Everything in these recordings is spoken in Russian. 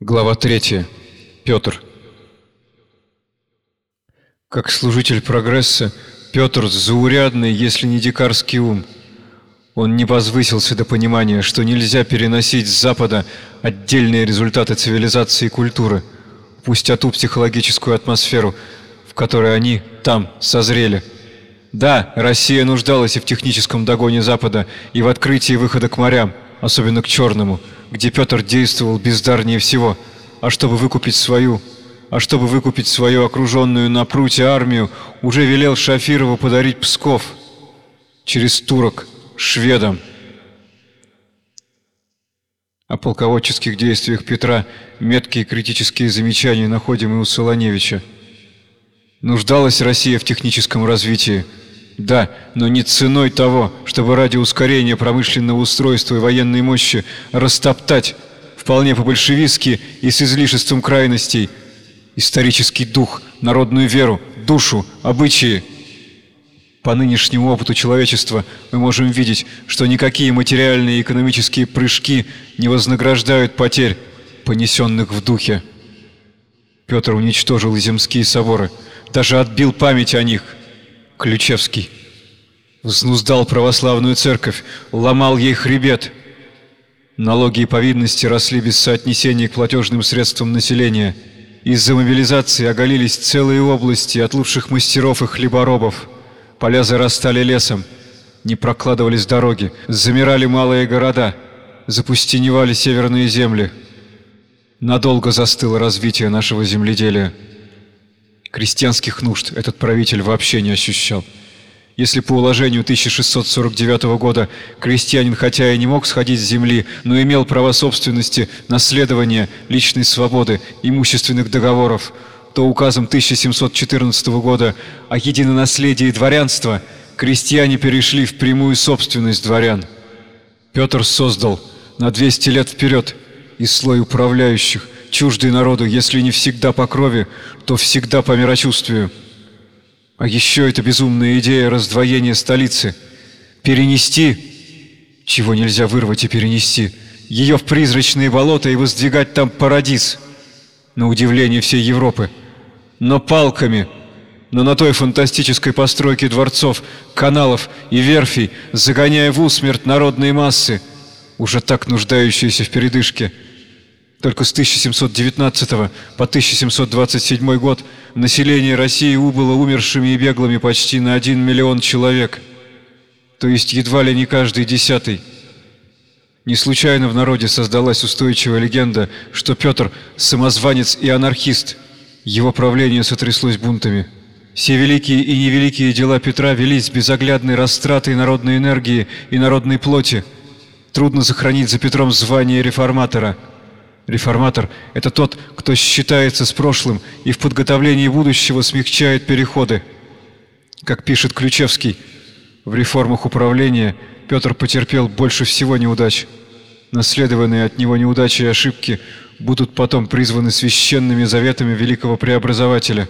Глава 3. Петр. Как служитель прогресса, Петр заурядный, если не дикарский ум. Он не возвысился до понимания, что нельзя переносить с Запада отдельные результаты цивилизации и культуры, пустя ту психологическую атмосферу, в которой они там созрели. Да, Россия нуждалась и в техническом догоне Запада, и в открытии выхода к морям, особенно к Черному – где Петр действовал бездарнее всего, а чтобы выкупить свою, а чтобы выкупить свою окруженную на пруте армию, уже велел Шафирову подарить Псков через турок шведам. О полководческих действиях Петра меткие критические замечания находим и у Солоневича. Нуждалась Россия в техническом развитии – да, но не ценой того, чтобы ради ускорения промышленного устройства и военной мощи растоптать вполне по-большевистски и с излишеством крайностей исторический дух, народную веру, душу, обычаи. По нынешнему опыту человечества мы можем видеть, что никакие материальные и экономические прыжки не вознаграждают потерь, понесенных в духе. Петр уничтожил земские соборы, даже отбил память о них – Ключевский. Взнуздал православную церковь, ломал ей хребет. Налоги и повинности росли без соотнесения к платежным средствам населения. Из-за мобилизации оголились целые области от лучших мастеров и хлеборобов. Поля зарастали лесом, не прокладывались дороги, замирали малые города, запустеневали северные земли. Надолго застыло развитие нашего земледелия. Крестьянских нужд этот правитель вообще не ощущал. Если по уложению 1649 года крестьянин хотя и не мог сходить с земли, но имел право собственности, наследования, личной свободы, имущественных договоров, то указом 1714 года о единонаследии дворянства крестьяне перешли в прямую собственность дворян. Петр создал на 200 лет вперед и слой управляющих, чуждый народу, если не всегда по крови, то всегда по мирочувствию. А еще эта безумная идея раздвоения столицы. Перенести, чего нельзя вырвать и перенести, ее в призрачные болота и воздвигать там парадиз, на удивление всей Европы. Но палками, но на той фантастической постройке дворцов, каналов и верфей, загоняя в усмерть народные массы, уже так нуждающиеся в передышке – только с 1719 по 1727 год население России убыло умершими и беглыми почти на 1 миллион человек, то есть едва ли не каждый десятый. Не случайно в народе создалась устойчивая легенда, что Петр – самозванец и анархист. Его правление сотряслось бунтами. Все великие и невеликие дела Петра велись безоглядной растратой народной энергии и народной плоти. Трудно сохранить за Петром звание реформатора – Реформатор – это тот, кто считается с прошлым и в подготовлении будущего смягчает переходы. Как пишет Ключевский, в реформах управления Петр потерпел больше всего неудач. Наследованные от него неудачи и ошибки будут потом призваны священными заветами великого преобразователя.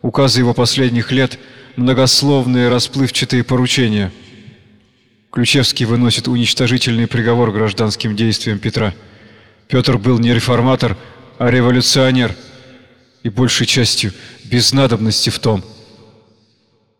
Указы его последних лет – многословные расплывчатые поручения. Ключевский выносит уничтожительный приговор гражданским действиям Петра – Петр был не реформатор, а революционер, и большей частью без надобности в том –